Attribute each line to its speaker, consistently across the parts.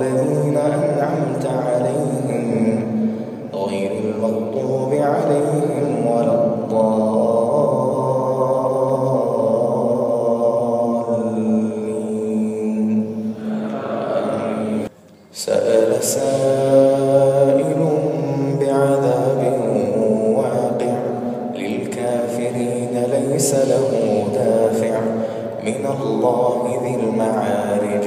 Speaker 1: الذين أنعمت عليهم غير المغضوب عليهم ولا الضالين. سأل سائل بعذاب واقع للكافرين ليس له دافع من الله ذي المعارج.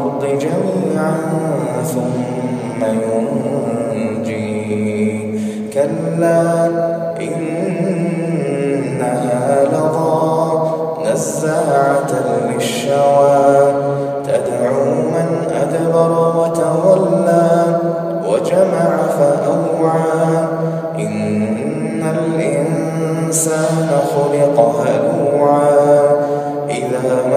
Speaker 1: الأرض جميعا ثم ينجيه كلا إنها لظى نزاعة للشوى. تدعو من أدبر وتولى وجمع فأوعى. إن الإنسان خلق هلوعا.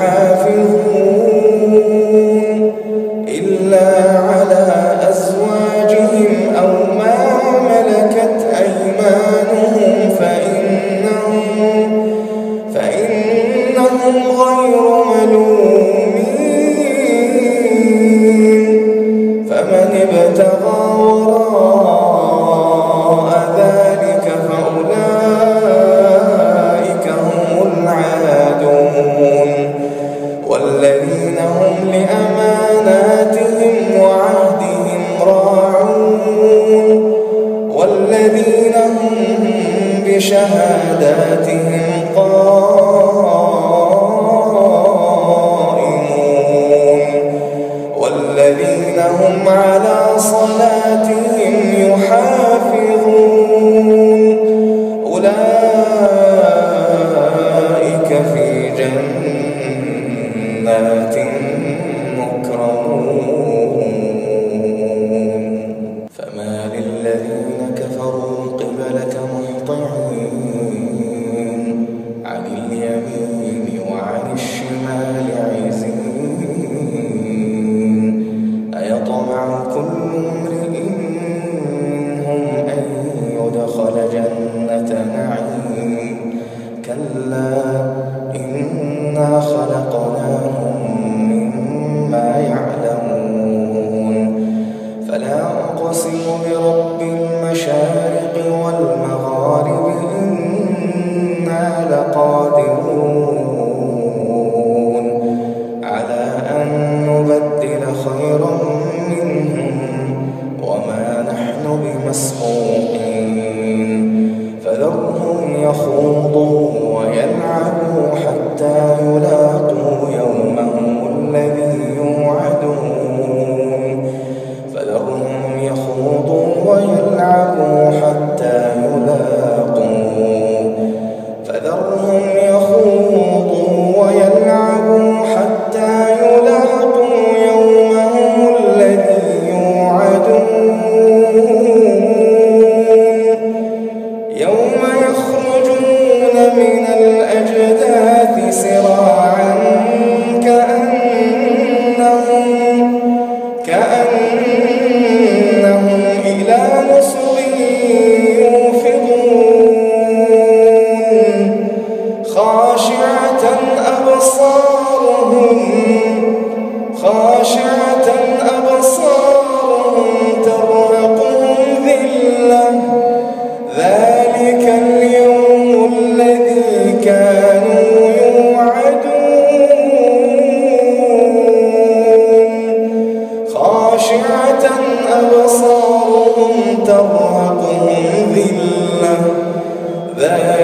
Speaker 1: حافظون والذين هم بشهاداتهم قائمون والذين هم على صلاتهم إنا خلقناهم مما يعلمون فلا أقسم برب المشارق والمغارب إنا لقادرون على أن نبدل خيرا منهم وما نحن بمسحوقين فذرهم يخوضون that